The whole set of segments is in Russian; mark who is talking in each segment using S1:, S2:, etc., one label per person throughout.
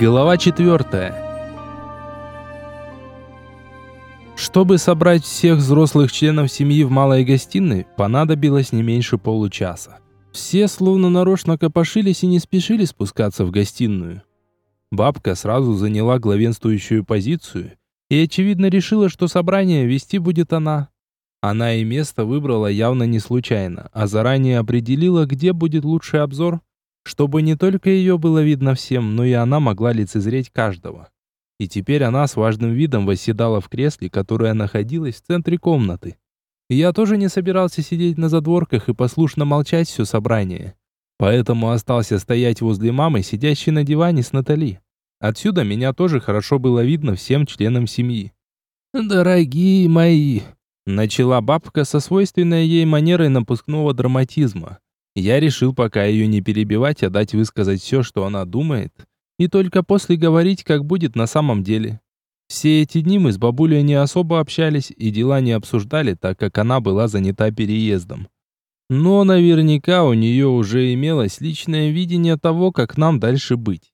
S1: Глава четвертая. Чтобы собрать всех взрослых членов семьи в малой гостиной, понадобилось не меньше получаса. Все словно нарочно копошились и не спешили спускаться в гостиную. Бабка сразу заняла главенствующую позицию и, очевидно, решила, что собрание вести будет она. Она и место выбрала явно не случайно, а заранее определила, где будет лучший обзор, чтобы не только ее было видно всем, но и она могла лицезреть каждого. И теперь она с важным видом восседала в кресле, которое находилось в центре комнаты. я тоже не собирался сидеть на задворках и послушно молчать все собрание. Поэтому остался стоять возле мамы, сидящей на диване с Натали. Отсюда меня тоже хорошо было видно всем членам семьи. «Дорогие мои!» Начала бабка со свойственной ей манерой напускного драматизма. Я решил пока ее не перебивать, а дать высказать все, что она думает, и только после говорить, как будет на самом деле. Все эти дни мы с бабулей не особо общались и дела не обсуждали, так как она была занята переездом. Но наверняка у нее уже имелось личное видение того, как нам дальше быть.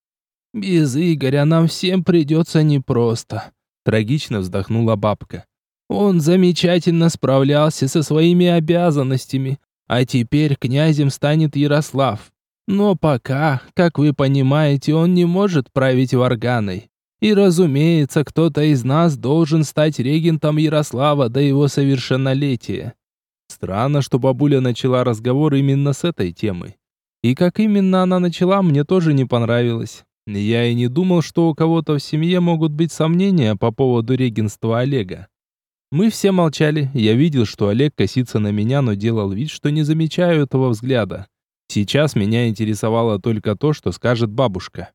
S1: «Без Игоря нам всем придется непросто», — трагично вздохнула бабка. «Он замечательно справлялся со своими обязанностями, а теперь князем станет Ярослав. Но пока, как вы понимаете, он не может править Варганой. И, разумеется, кто-то из нас должен стать регентом Ярослава до его совершеннолетия. Странно, что бабуля начала разговор именно с этой темы. И как именно она начала, мне тоже не понравилось. Я и не думал, что у кого-то в семье могут быть сомнения по поводу регенства Олега. Мы все молчали. Я видел, что Олег косится на меня, но делал вид, что не замечаю этого взгляда. Сейчас меня интересовало только то, что скажет бабушка.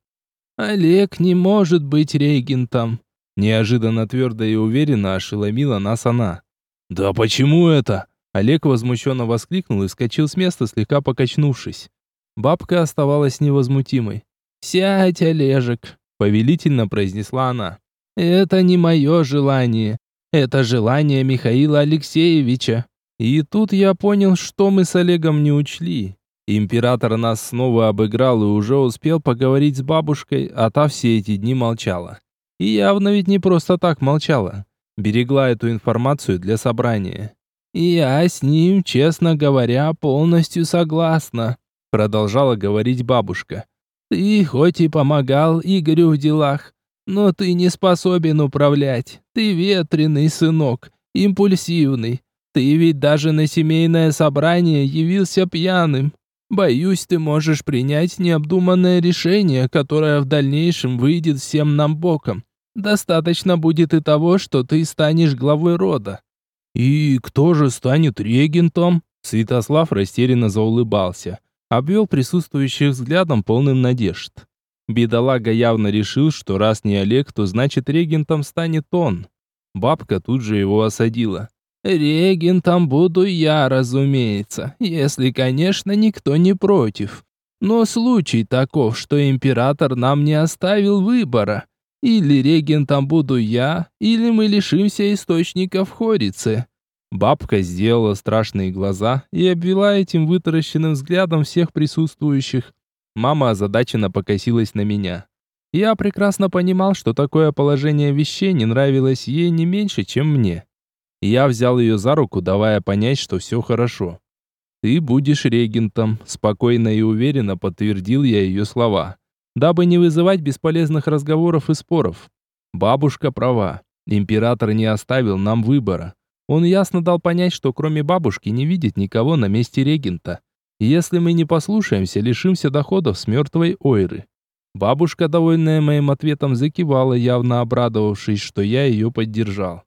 S1: «Олег не может быть регентом», — неожиданно твердо и уверенно ошеломила нас она. «Да почему это?» Олег возмущенно воскликнул и вскочил с места, слегка покачнувшись. Бабка оставалась невозмутимой. «Сядь, Олежек», — повелительно произнесла она. «Это не мое желание. Это желание Михаила Алексеевича. И тут я понял, что мы с Олегом не учли. Император нас снова обыграл и уже успел поговорить с бабушкой, а та все эти дни молчала. И явно ведь не просто так молчала. Берегла эту информацию для собрания. «Я с ним, честно говоря, полностью согласна», продолжала говорить бабушка. «Ты хоть и помогал Игорю в делах, но ты не способен управлять. Ты ветреный, сынок, импульсивный. Ты ведь даже на семейное собрание явился пьяным. Боюсь, ты можешь принять необдуманное решение, которое в дальнейшем выйдет всем нам боком. Достаточно будет и того, что ты станешь главой рода. И кто же станет регентом? Святослав растерянно заулыбался, обвел присутствующих взглядом полным надежд. Бедолага явно решил, что раз не Олег, то значит регентом станет он. Бабка тут же его осадила. «Регентом буду я, разумеется, если, конечно, никто не против. Но случай таков, что император нам не оставил выбора. Или регентом буду я, или мы лишимся источника в Хорице». Бабка сделала страшные глаза и обвела этим вытаращенным взглядом всех присутствующих. Мама озадаченно покосилась на меня. Я прекрасно понимал, что такое положение вещей не нравилось ей не меньше, чем мне. Я взял ее за руку, давая понять, что все хорошо. «Ты будешь регентом», — спокойно и уверенно подтвердил я ее слова, дабы не вызывать бесполезных разговоров и споров. Бабушка права. Император не оставил нам выбора. Он ясно дал понять, что кроме бабушки не видит никого на месте регента. Если мы не послушаемся, лишимся доходов с мертвой Ойры. Бабушка, довольная моим ответом, закивала, явно обрадовавшись, что я ее поддержал.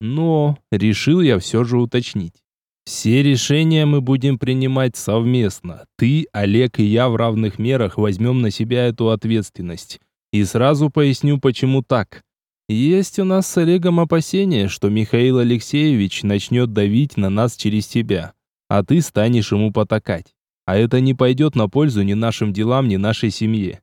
S1: Но решил я все же уточнить. Все решения мы будем принимать совместно. Ты, Олег и я в равных мерах возьмем на себя эту ответственность. И сразу поясню, почему так. Есть у нас с Олегом опасения, что Михаил Алексеевич начнет давить на нас через тебя а ты станешь ему потакать. А это не пойдет на пользу ни нашим делам, ни нашей семье.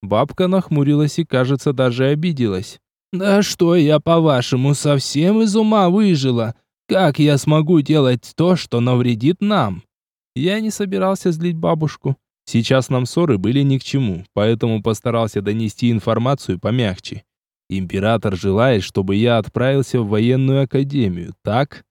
S1: Бабка нахмурилась и, кажется, даже обиделась. «Да что я, по-вашему, совсем из ума выжила? Как я смогу делать то, что навредит нам?» Я не собирался злить бабушку. Сейчас нам ссоры были ни к чему, поэтому постарался донести информацию помягче. Император желает, чтобы я отправился в военную академию, так?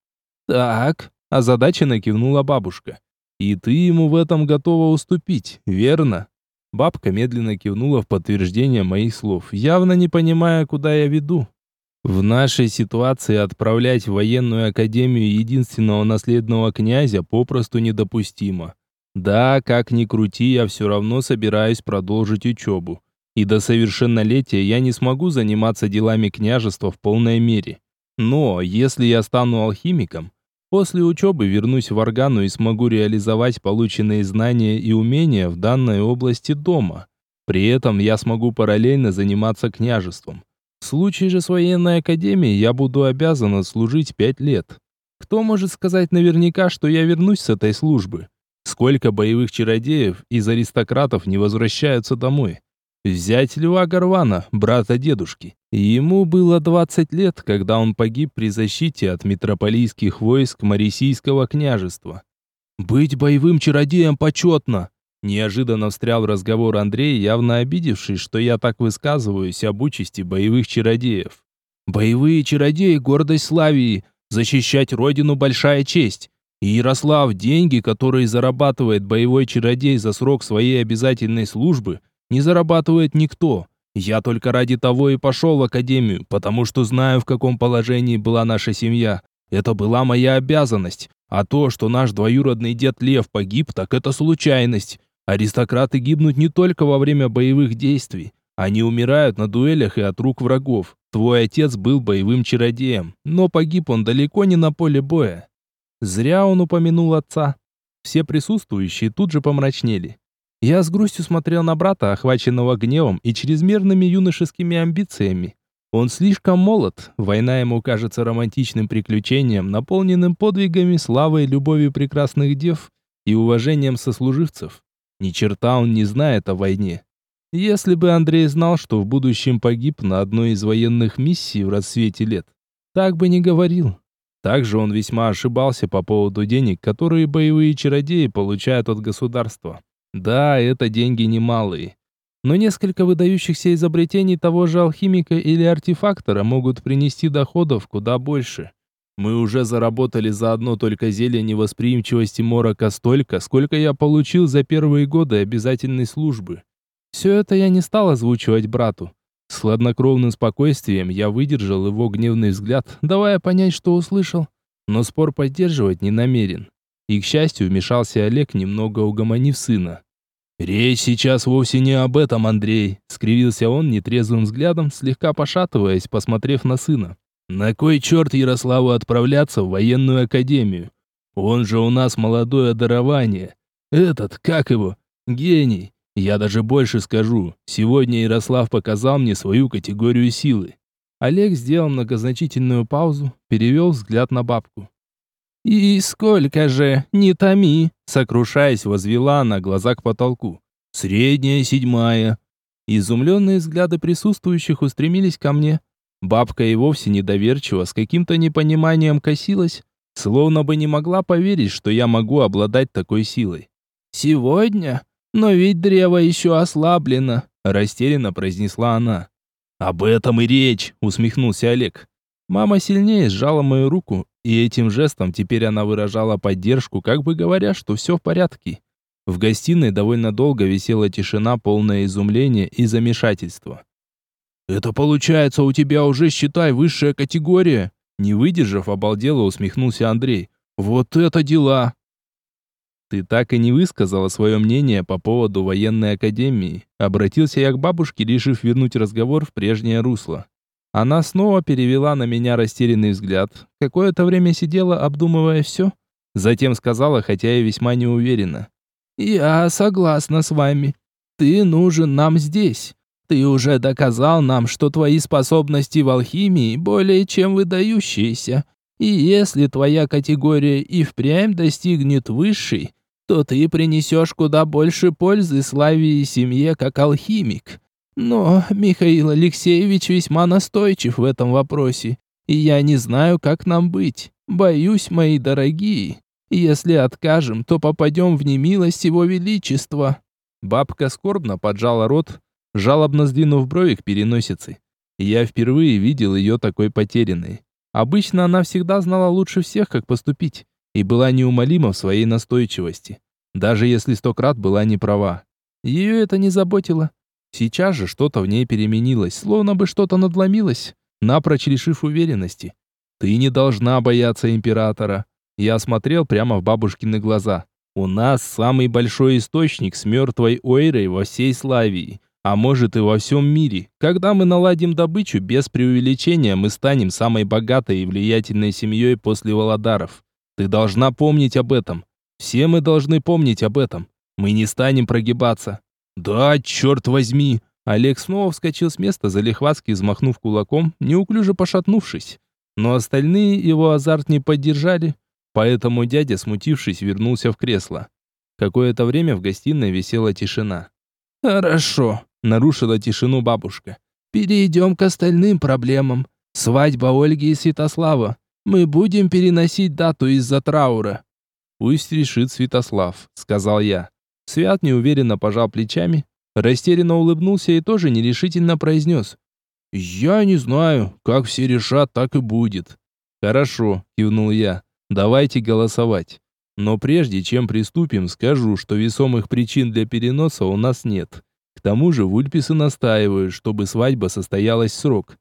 S1: Так, озадаченно кивнула бабушка. И ты ему в этом готова уступить, верно? Бабка медленно кивнула в подтверждение моих слов, явно не понимая, куда я веду. В нашей ситуации отправлять в военную академию единственного наследного князя попросту недопустимо. Да, как ни крути, я все равно собираюсь продолжить учебу. И до совершеннолетия я не смогу заниматься делами княжества в полной мере. Но если я стану алхимиком, после учебы вернусь в Органу и смогу реализовать полученные знания и умения в данной области дома. При этом я смогу параллельно заниматься княжеством. В случае же с военной академией я буду обязан служить пять лет. Кто может сказать наверняка, что я вернусь с этой службы? Сколько боевых чародеев из аристократов не возвращаются домой? Взять Льва Горвана, брата дедушки. Ему было 20 лет, когда он погиб при защите от метрополийских войск Марисийского княжества. «Быть боевым чародеем почетно!» Неожиданно встрял в разговор Андрей, явно обидевшись, что я так высказываюсь об участи боевых чародеев. «Боевые чародеи — гордость Славии, защищать родину — большая честь. И Ярослав, деньги, которые зарабатывает боевой чародей за срок своей обязательной службы, не зарабатывает никто. Я только ради того и пошел в академию, потому что знаю, в каком положении была наша семья. Это была моя обязанность. А то, что наш двоюродный дед Лев погиб, так это случайность. Аристократы гибнут не только во время боевых действий. Они умирают на дуэлях и от рук врагов. Твой отец был боевым чародеем, но погиб он далеко не на поле боя. Зря он упомянул отца. Все присутствующие тут же помрачнели. Я с грустью смотрел на брата, охваченного гневом и чрезмерными юношескими амбициями. Он слишком молод, война ему кажется романтичным приключением, наполненным подвигами, славой, любовью прекрасных дев и уважением сослуживцев. Ни черта он не знает о войне. Если бы Андрей знал, что в будущем погиб на одной из военных миссий в расцвете лет, так бы не говорил. Также он весьма ошибался по поводу денег, которые боевые чародеи получают от государства. Да, это деньги немалые. Но несколько выдающихся изобретений того же алхимика или артефактора могут принести доходов куда больше. Мы уже заработали за одно только зелье невосприимчивости морока столько, сколько я получил за первые годы обязательной службы. Все это я не стал озвучивать брату. С хладнокровным спокойствием я выдержал его гневный взгляд, давая понять, что услышал, но спор поддерживать не намерен. И, к счастью, вмешался Олег, немного угомонив сына. «Речь сейчас вовсе не об этом, Андрей», — скривился он нетрезвым взглядом, слегка пошатываясь, посмотрев на сына. На кой черт Ярославу отправляться в военную академию? Он же у нас молодое дарование. Этот, как его, гений. Я даже больше скажу. Сегодня Ярослав показал мне свою категорию силы. Олег сделал многозначительную паузу, перевел взгляд на бабку. «И сколько же, не томи!» Сокрушаясь, возвела она глаза к потолку. «Средняя седьмая». Изумленные взгляды присутствующих устремились ко мне. Бабка и вовсе недоверчиво, с каким-то непониманием косилась, словно бы не могла поверить, что я могу обладать такой силой. «Сегодня? Но ведь древо еще ослаблено», — растерянно произнесла она. «Об этом и речь», — усмехнулся Олег. Мама сильнее сжала мою руку, и этим жестом теперь она выражала поддержку, как бы говоря, что все в порядке. В гостиной довольно долго висела тишина, полное изумления и замешательства. «Это получается у тебя уже, считай, высшая категория!» Не выдержав, обалдело усмехнулся Андрей. «Вот это дела!» «Ты так и не высказала свое мнение по поводу военной академии», обратился я к бабушке, решив вернуть разговор в прежнее русло. Она снова перевела на меня растерянный взгляд, какое-то время сидела, обдумывая все, затем сказала, хотя и весьма неуверенно. «Я согласна с вами. Ты нужен нам здесь. Ты уже доказал нам, что твои способности в алхимии более чем выдающиеся. И если твоя категория и впрямь достигнет высшей, то ты принесешь куда больше пользы славе и семье как алхимик. Но Михаил Алексеевич весьма настойчив в этом вопросе, и я не знаю, как нам быть. Боюсь, мои дорогие, если откажем, то попадем в немилость его величества». Бабка скорбно поджала рот, жалобно сдвинув брови к переносице. Я впервые видел ее такой потерянной. Обычно она всегда знала лучше всех, как поступить, и была неумолима в своей настойчивости, даже если сто крат была не права. Ее это не заботило. Сейчас же что-то в ней переменилось, словно бы что-то надломилось, напрочь лишив уверенности. «Ты не должна бояться императора». Я смотрел прямо в бабушкины глаза. «У нас самый большой источник с мертвой Ойрой во всей Славии а может и во всем мире. Когда мы наладим добычу, без преувеличения мы станем самой богатой и влиятельной семьей после Володаров. Ты должна помнить об этом. Все мы должны помнить об этом. Мы не станем прогибаться. Да, черт возьми. Олег снова вскочил с места, залихватски взмахнув кулаком, неуклюже пошатнувшись. Но остальные его азарт не поддержали, поэтому дядя, смутившись, вернулся в кресло. Какое-то время в гостиной висела тишина. «Хорошо», Нарушила тишину бабушка. Перейдем к остальным проблемам. Свадьба Ольги и Святослава. Мы будем переносить дату из-за траура. Пусть решит Святослав, сказал я. Свят неуверенно пожал плечами, растерянно улыбнулся и тоже нерешительно произнес. «Я не знаю, как все решат, так и будет». «Хорошо», — кивнул я. «Давайте голосовать. Но прежде чем приступим, скажу, что весомых причин для переноса у нас нет. К тому же вульписы настаивают, чтобы свадьба состоялась в срок.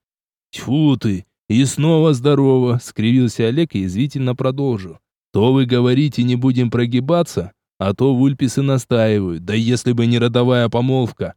S1: «Тьфу ты! И снова здорово!» — скривился Олег и извительно продолжил. «То вы говорите, не будем прогибаться, а то вульписы настаивают, да если бы не родовая помолвка.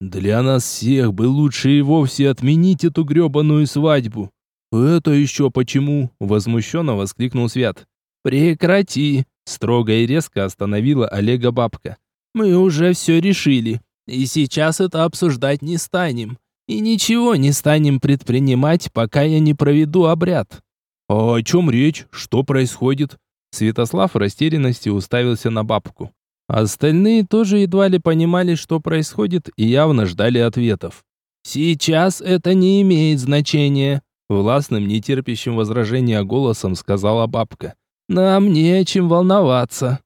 S1: Для нас всех бы лучше и вовсе отменить эту гребаную свадьбу». «Это еще почему?» — возмущенно воскликнул Свят. «Прекрати!» — строго и резко остановила Олега бабка. «Мы уже все решили. И сейчас это обсуждать не станем. И ничего не станем предпринимать, пока я не проведу обряд. А о чем речь? Что происходит? Святослав в растерянности уставился на бабку. Остальные тоже едва ли понимали, что происходит, и явно ждали ответов. «Сейчас это не имеет значения», — властным, нетерпящим возражения голосом сказала бабка. «Нам не о чем волноваться».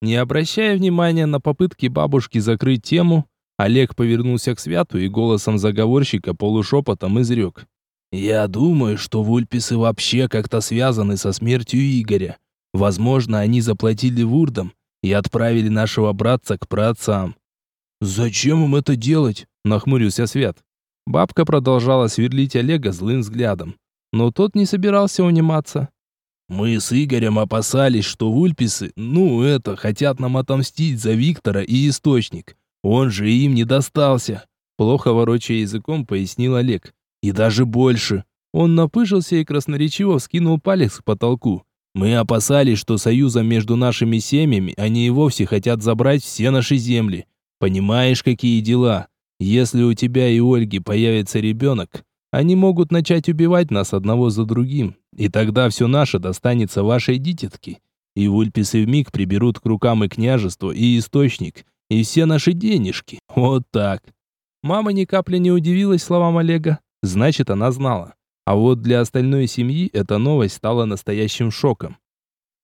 S1: Не обращая внимания на попытки бабушки закрыть тему, Олег повернулся к Святу и голосом заговорщика полушепотом изрек. «Я думаю, что вульписы вообще как-то связаны со смертью Игоря. Возможно, они заплатили вурдам и отправили нашего братца к праотцам». «Зачем им это делать?» – нахмурился Свят. Бабка продолжала сверлить Олега злым взглядом, но тот не собирался униматься. «Мы с Игорем опасались, что вульписы, ну это, хотят нам отомстить за Виктора и Источник. Он же им не достался. Плохо ворочая языком, пояснил Олег. И даже больше. Он напыжился и красноречиво вскинул палец к потолку. Мы опасались, что союзом между нашими семьями они и вовсе хотят забрать все наши земли. Понимаешь, какие дела? Если у тебя и Ольги появится ребенок, они могут начать убивать нас одного за другим, и тогда все наше достанется вашей дитятке. И вульписы вмиг приберут к рукам и княжество, и источник, и все наши денежки. Вот так. Мама ни капли не удивилась словам Олега. Значит, она знала. А вот для остальной семьи эта новость стала настоящим шоком.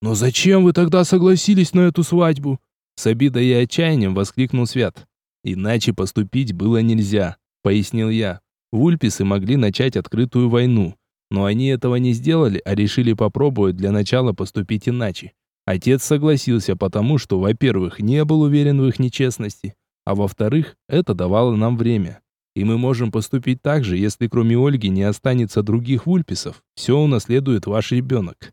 S1: «Но зачем вы тогда согласились на эту свадьбу?» С обидой и отчаянием воскликнул Свят. «Иначе поступить было нельзя», — пояснил я. Вульписы могли начать открытую войну, но они этого не сделали, а решили попробовать для начала поступить иначе. Отец согласился потому, что, во-первых, не был уверен в их нечестности, а во-вторых, это давало нам время. И мы можем поступить так же, если кроме Ольги не останется других вульписов. Все унаследует ваш ребенок.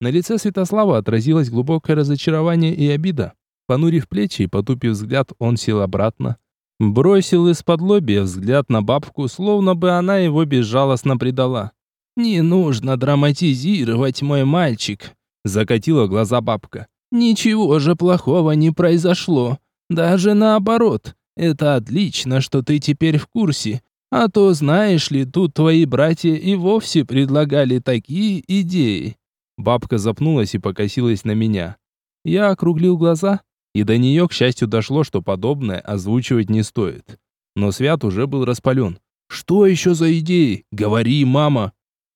S1: На лице Святослава отразилось глубокое разочарование и обида. Понурив плечи и потупив взгляд, он сел обратно. Бросил из-под лобья взгляд на бабку, словно бы она его безжалостно предала. «Не нужно драматизировать, мой мальчик», Закатила глаза бабка. «Ничего же плохого не произошло. Даже наоборот. Это отлично, что ты теперь в курсе. А то, знаешь ли, тут твои братья и вовсе предлагали такие идеи». Бабка запнулась и покосилась на меня. Я округлил глаза, и до нее, к счастью, дошло, что подобное озвучивать не стоит. Но Свят уже был распален. «Что еще за идеи? Говори, мама!»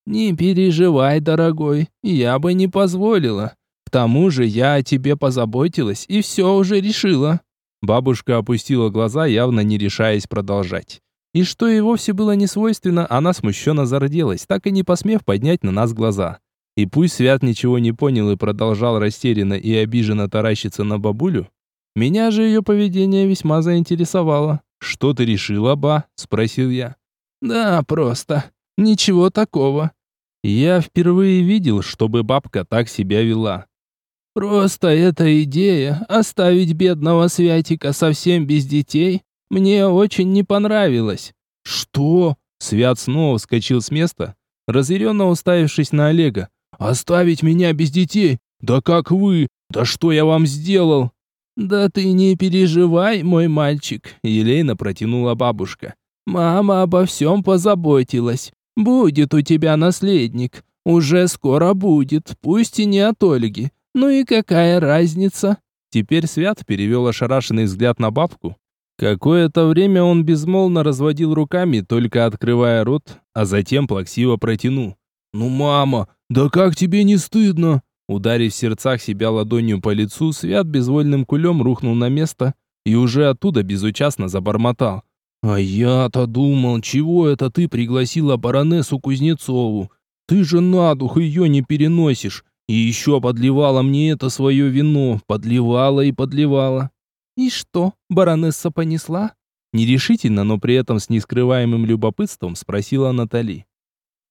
S1: «Не переживай, дорогой, я бы не позволила. К тому же я о тебе позаботилась и все уже решила». Бабушка опустила глаза, явно не решаясь продолжать. И что ей вовсе было не свойственно, она смущенно зарделась, так и не посмев поднять на нас глаза. И пусть Свят ничего не понял и продолжал растерянно и обиженно таращиться на бабулю, меня же ее поведение весьма заинтересовало. «Что ты решила, ба?» – спросил я. «Да, просто. Ничего такого». Я впервые видел, чтобы бабка так себя вела. «Просто эта идея оставить бедного Святика совсем без детей мне очень не понравилась». «Что?» Свят снова вскочил с места, разъяренно уставившись на Олега. «Оставить меня без детей? Да как вы? Да что я вам сделал?» «Да ты не переживай, мой мальчик», — елейно протянула бабушка. «Мама обо всем позаботилась. Будет у тебя наследник. Уже скоро будет, пусть и не от Ольги. Ну и какая разница?» Теперь Свят перевел ошарашенный взгляд на бабку. Какое-то время он безмолвно разводил руками, только открывая рот, а затем плаксиво протянул. «Ну, мама, да как тебе не стыдно?» Ударив в сердцах себя ладонью по лицу, Свят безвольным кулем рухнул на место и уже оттуда безучастно забормотал. «А я-то думал, чего это ты пригласила баронессу Кузнецову? Ты же на дух ее не переносишь. И еще подливала мне это свое вино, подливала и подливала». «И что, баронесса понесла?» Нерешительно, но при этом с нескрываемым любопытством спросила Натали.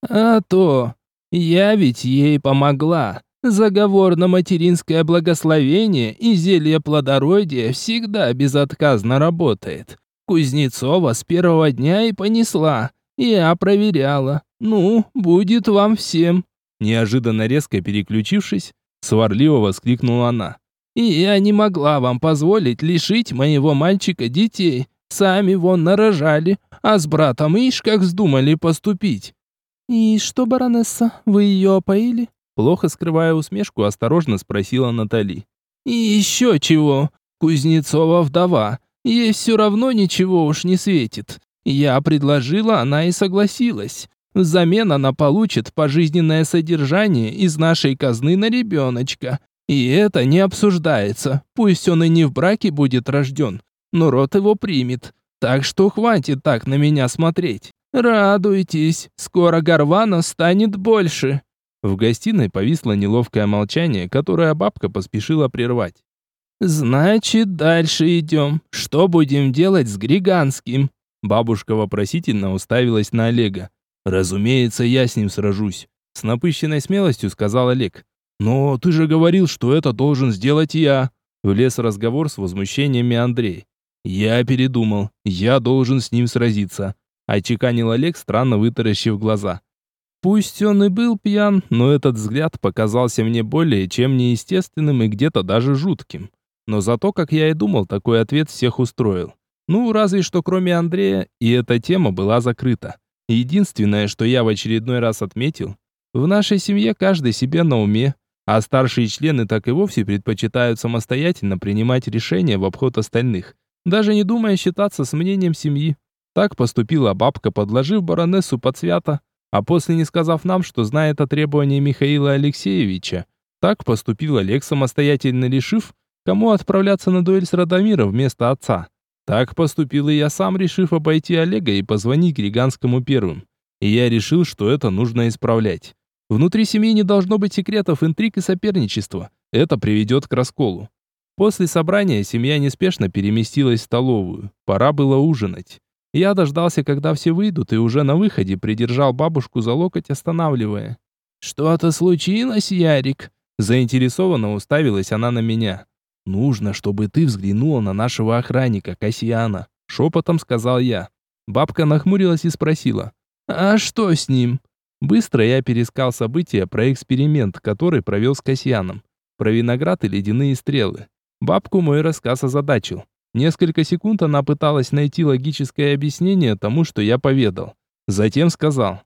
S1: «А то, я ведь ей помогла. Заговор на материнское благословение и зелье плодородия всегда безотказно работает. Кузнецова с первого дня и понесла. Я проверяла. Ну, будет вам всем. Неожиданно резко переключившись, сварливо воскликнула она. И я не могла вам позволить лишить моего мальчика детей. Сами вон нарожали, а с братом ишь как вздумали поступить. И что, баронесса, вы ее опоили? Плохо скрывая усмешку, осторожно спросила Натали. «И еще чего? Кузнецова вдова. Ей все равно ничего уж не светит. Я предложила, она и согласилась. Взамен она получит пожизненное содержание из нашей казны на ребеночка. И это не обсуждается. Пусть он и не в браке будет рожден, но род его примет. Так что хватит так на меня смотреть. Радуйтесь, скоро Гарвана станет больше. В гостиной повисло неловкое молчание, которое бабка поспешила прервать. «Значит, дальше идем. Что будем делать с Григанским?» Бабушка вопросительно уставилась на Олега. «Разумеется, я с ним сражусь», — с напыщенной смелостью сказал Олег. «Но ты же говорил, что это должен сделать я», — влез разговор с возмущениями Андрей. «Я передумал. Я должен с ним сразиться», — очеканил Олег, странно вытаращив глаза. Пусть он и был пьян, но этот взгляд показался мне более чем неестественным и где-то даже жутким. Но зато, как я и думал, такой ответ всех устроил. Ну, разве что кроме Андрея, и эта тема была закрыта. Единственное, что я в очередной раз отметил, в нашей семье каждый себе на уме, а старшие члены так и вовсе предпочитают самостоятельно принимать решения в обход остальных, даже не думая считаться с мнением семьи. Так поступила бабка, подложив баронессу под свято, а после не сказав нам, что знает о требовании Михаила Алексеевича. Так поступил Олег, самостоятельно решив, кому отправляться на дуэль с Радомиром вместо отца. Так поступил и я сам, решив обойти Олега и позвонить Григанскому первым. И я решил, что это нужно исправлять. Внутри семьи не должно быть секретов, интриг и соперничества. Это приведет к расколу. После собрания семья неспешно переместилась в столовую. Пора было ужинать. Я дождался, когда все выйдут, и уже на выходе придержал бабушку за локоть, останавливая. «Что-то случилось, Ярик?» Заинтересованно уставилась она на меня. «Нужно, чтобы ты взглянула на нашего охранника, Касьяна», шепотом сказал я. Бабка нахмурилась и спросила. «А что с ним?» Быстро я перескал события про эксперимент, который провел с Касьяном. Про виноград и ледяные стрелы. Бабку мой рассказ озадачил. Несколько секунд она пыталась найти логическое объяснение тому, что я поведал. Затем сказал.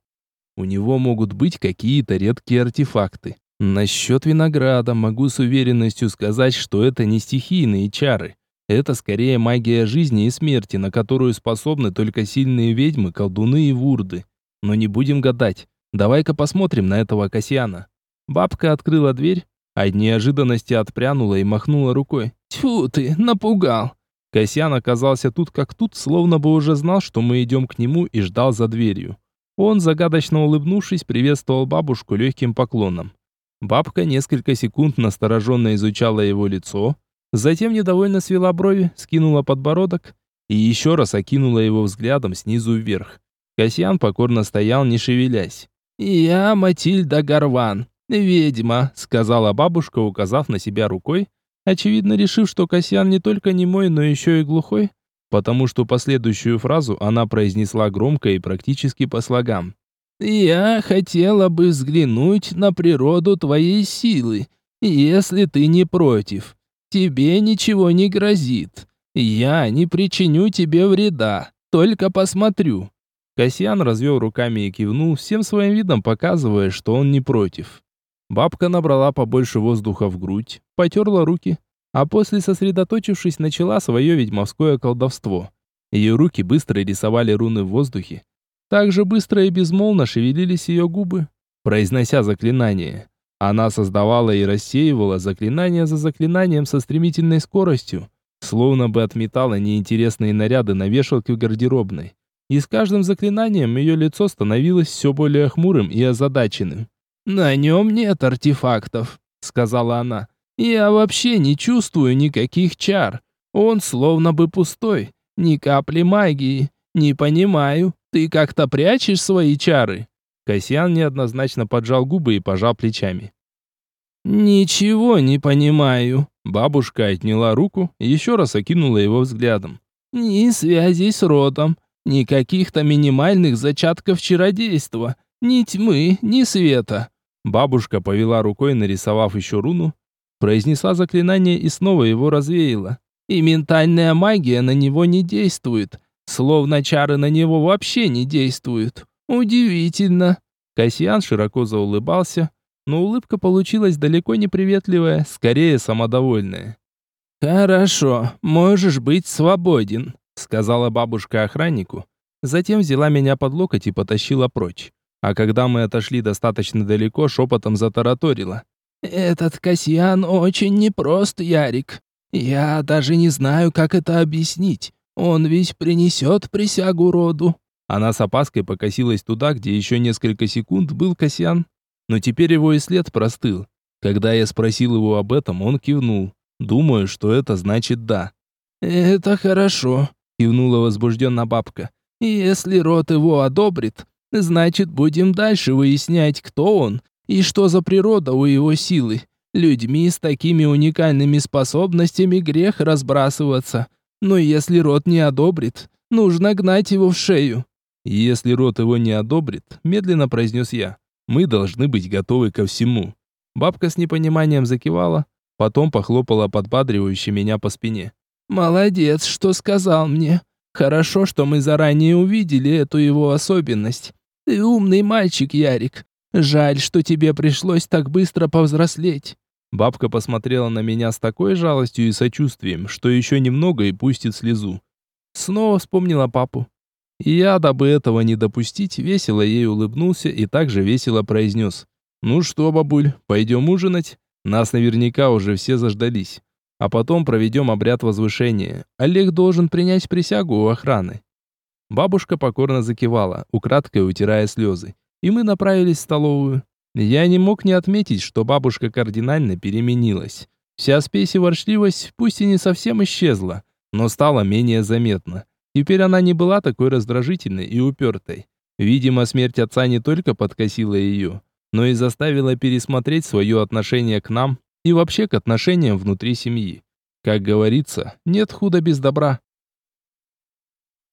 S1: У него могут быть какие-то редкие артефакты. Насчет винограда могу с уверенностью сказать, что это не стихийные чары. Это скорее магия жизни и смерти, на которую способны только сильные ведьмы, колдуны и вурды. Но не будем гадать. Давай-ка посмотрим на этого Касьяна. Бабка открыла дверь, от неожиданности отпрянула и махнула рукой. «Тьфу ты, напугал! Касьян оказался тут как тут, словно бы уже знал, что мы идем к нему и ждал за дверью. Он, загадочно улыбнувшись, приветствовал бабушку легким поклоном. Бабка несколько секунд настороженно изучала его лицо, затем недовольно свела брови, скинула подбородок и еще раз окинула его взглядом снизу вверх. Касьян покорно стоял, не шевелясь. «Я Матильда Гарван, ведьма», — сказала бабушка, указав на себя рукой, очевидно решив, что Касьян не только немой, но еще и глухой, потому что последующую фразу она произнесла громко и практически по слогам. «Я хотела бы взглянуть на природу твоей силы, если ты не против. Тебе ничего не грозит. Я не причиню тебе вреда, только посмотрю». Касьян развел руками и кивнул, всем своим видом показывая, что он не против. Бабка набрала побольше воздуха в грудь, потерла руки, а после, сосредоточившись, начала свое ведьмовское колдовство. Ее руки быстро рисовали руны в воздухе. Так же быстро и безмолвно шевелились ее губы, произнося заклинание. Она создавала и рассеивала заклинания за заклинанием со стремительной скоростью, словно бы отметала неинтересные наряды на вешалке в гардеробной. И с каждым заклинанием ее лицо становилось все более хмурым и озадаченным. «На нем нет артефактов», — сказала она. Я вообще не чувствую никаких чар. Он словно бы пустой, ни капли магии. Не понимаю, ты как-то прячешь свои чары?» Касьян неоднозначно поджал губы и пожал плечами. «Ничего не понимаю». Бабушка отняла руку и еще раз окинула его взглядом. «Ни связи с родом, ни каких-то минимальных зачатков чародейства, ни тьмы, ни света». Бабушка повела рукой, нарисовав еще руну, Произнесла заклинание и снова его развеяла. И ментальная магия на него не действует. Словно чары на него вообще не действуют. Удивительно. Касьян широко заулыбался, но улыбка получилась далеко не приветливая, скорее самодовольная. «Хорошо, можешь быть свободен», — сказала бабушка охраннику. Затем взяла меня под локоть и потащила прочь. А когда мы отошли достаточно далеко, шепотом затараторила. «Этот Касьян очень непрост, Ярик. Я даже не знаю, как это объяснить. Он ведь принесет присягу роду». Она с опаской покосилась туда, где еще несколько секунд был Касьян. Но теперь его и след простыл. Когда я спросил его об этом, он кивнул. Думаю, что это значит «да». «Это хорошо», — кивнула возбужденно бабка. «Если род его одобрит, значит, будем дальше выяснять, кто он и что за природа у его силы? Людьми с такими уникальными способностями грех разбрасываться. Но если род не одобрит, нужно гнать его в шею. Если род его не одобрит, медленно произнес я, мы должны быть готовы ко всему. Бабка с непониманием закивала, потом похлопала подбадривающе меня по спине. Молодец, что сказал мне. Хорошо, что мы заранее увидели эту его особенность. Ты умный мальчик, Ярик. Жаль, что тебе пришлось так быстро повзрослеть. Бабка посмотрела на меня с такой жалостью и сочувствием, что еще немного и пустит слезу. Снова вспомнила папу. я, дабы этого не допустить, весело ей улыбнулся и также весело произнес. «Ну что, бабуль, пойдем ужинать? Нас наверняка уже все заждались. А потом проведем обряд возвышения. Олег должен принять присягу у охраны». Бабушка покорно закивала, украдкой утирая слезы и мы направились в столовую. Я не мог не отметить, что бабушка кардинально переменилась. Вся спесь и ворчливость, пусть и не совсем исчезла, но стала менее заметна. Теперь она не была такой раздражительной и упертой. Видимо, смерть отца не только подкосила ее, но и заставила пересмотреть свое отношение к нам и вообще к отношениям внутри семьи. Как говорится, нет худа без добра.